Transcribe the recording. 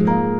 Música